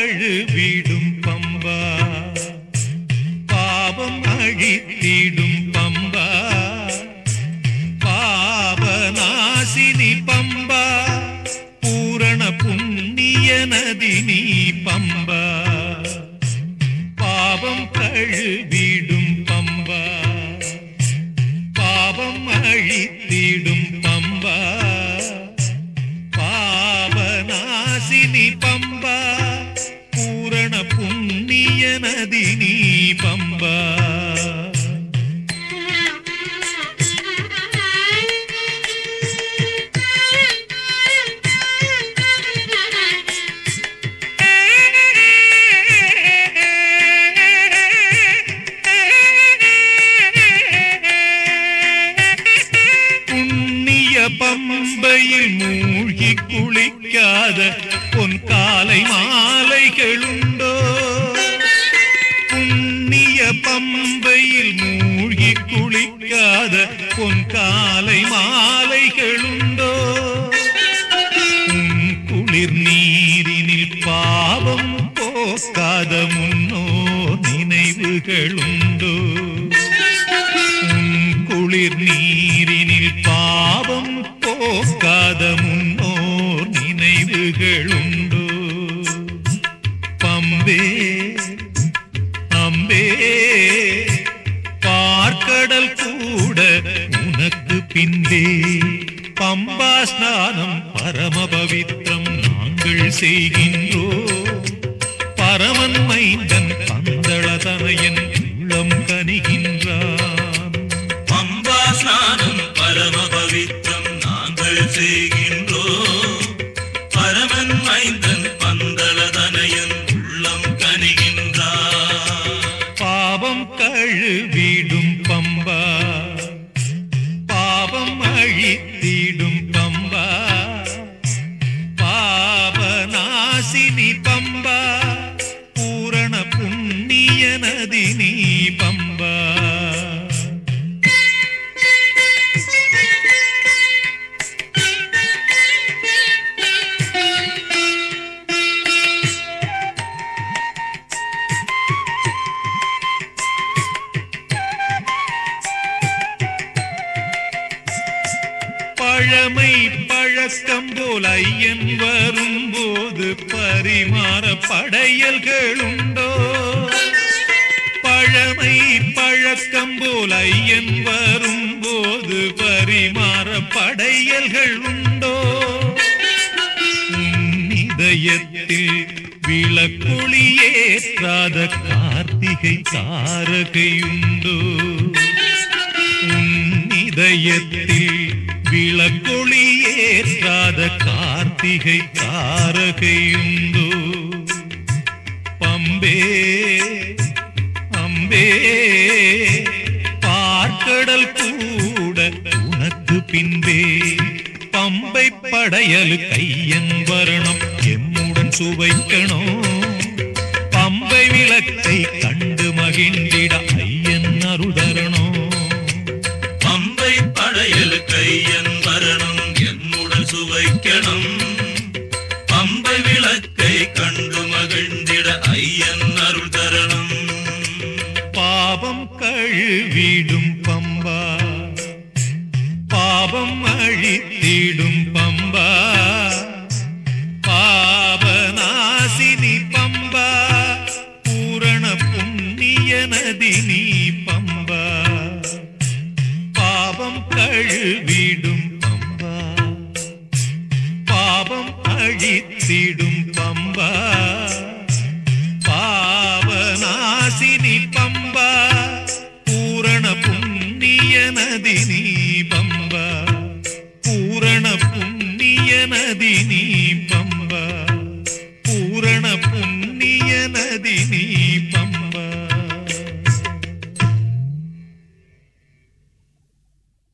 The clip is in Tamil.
அழுவிடும் பம்பா. பாவம் அழித்திடும் பம்பா. பாவநாசினி பம்பா. பூரண புண்ணிய நதினி பம்பா. பாவம் கழுவிடும் பம்பா. பாவம் அழித்திடும் பம்பையில் மூழ்கி குளிக்காத பொன் காலை மாலைகளுண்டோ? புண்ணிய பம்பையில் மூழ்கி குளிக்காத பொன் காலை மாலைகளுண்டோ? குளிர் நீரினில் பாவம் போக்காத முன்னோ நினைவுகளும் குளிர் நீரினில் பாவம் போக்காத முன்னோர் நினைவுகளுண்டோ. பம்பே அம்பே பார்க்கடல் கூட உனக்கு பின்பே. பம்பா ஸ்நானம் பரம பவித்ரம் நாங்கள் செய்கின்றோ. பரமன் மைந்தன் பந்தளதனையன் உள்ளம் கனிகின்றான் அழித்திடும் பம்பா. பாவநாசினி பம்பா. பூரண புண்ணிய நதினி பம்பா. பழமை பழக்கம் போல் ஐயன் வரும்போது பரிமாற படையல்களுண்டோ? பழமை பழக்கம் போல் ஐயன் வரும்போது பரிமாற படையல்கள் உண்டோ உன் இதயத்தில் விளக்கொளியேற்றாத கார்த்திகை தாரகையுண்டோ? உன் இதயத்தில் விளக்கொளி ஏற்றாத கார்த்திகை தாரகையுந்தோ பம்பே அம்பே பார்க்கடல் கூட உனக்கு பின்பே. பம்பை படையலு கையன் வரணும் எம்முடன் சுவைக்கணும். பம்பை விளக்கை கண்டு மகிழ்ந்திட பாவம் பம்பா. பாவநாசினி பம்பா. பூரண புண்ணிய நதினி பம்பா. பாவம் கழுவிடும் பம்பா. பாவம் அழித்திடும் பம்பா.